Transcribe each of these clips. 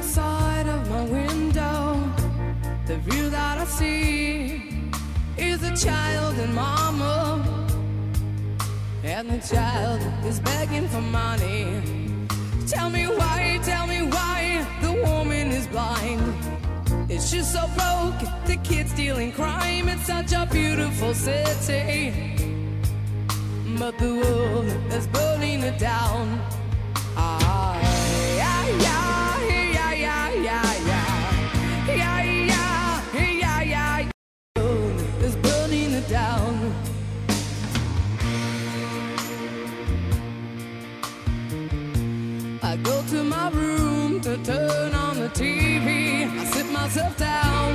Outside of my window. The view that I see is a child and mama. And the child is begging for money. Tell me why, tell me why the woman is blind. It's just so broke, the kids dealing crime. It's such a beautiful city. But the world is burning it down. Down. I go to my room to turn on the TV. I sit myself down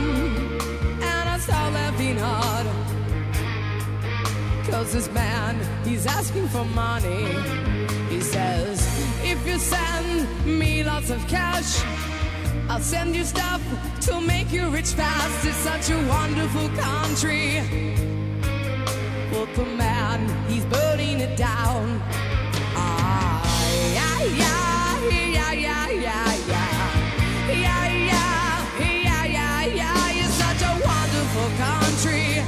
and I start laughing hard. Cause this man, he's asking for money. He says, if you send me lots of cash, I'll send you stuff to make you rich fast. It's such a wonderful country. He's burning it down. Ah, yeah, yeah, yeah, yeah, yeah, yeah. Yeah, yeah, yeah, yeah, yeah. It's such a wonderful country.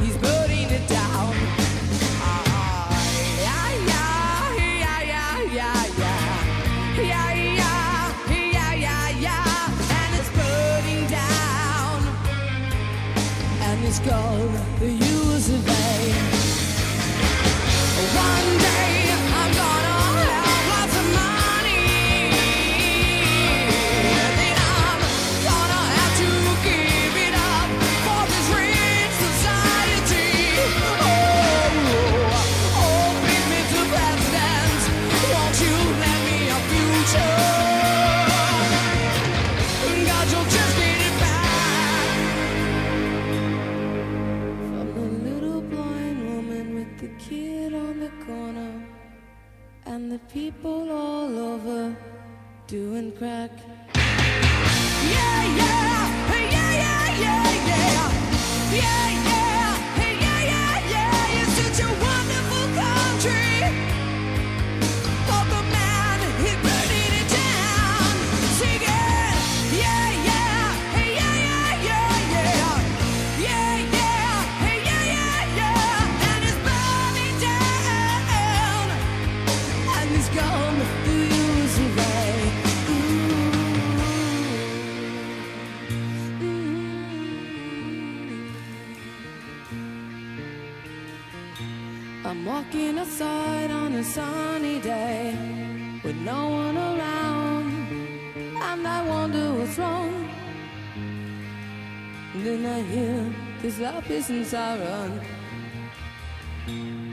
He's It's called the U.S. of A. One day kid on the corner and the people all over doing crack. Yeah, yeah, I'm walking outside on a sunny day with no one around, and I wonder what's wrong. Then I hear this lapis and siren.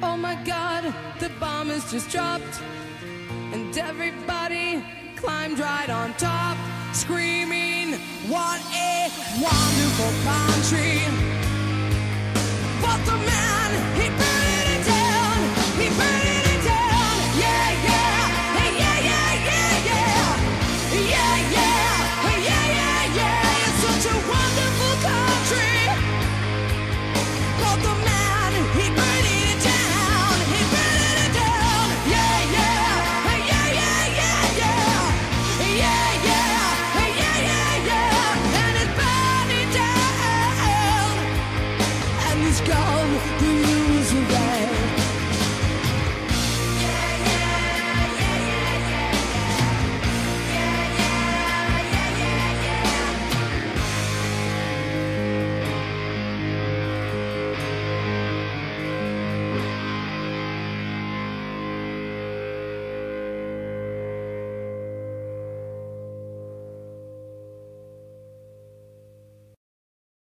Oh my god, the bomb has just dropped, and everybody climbed right on top, screaming, What a wonderful country! But the man, he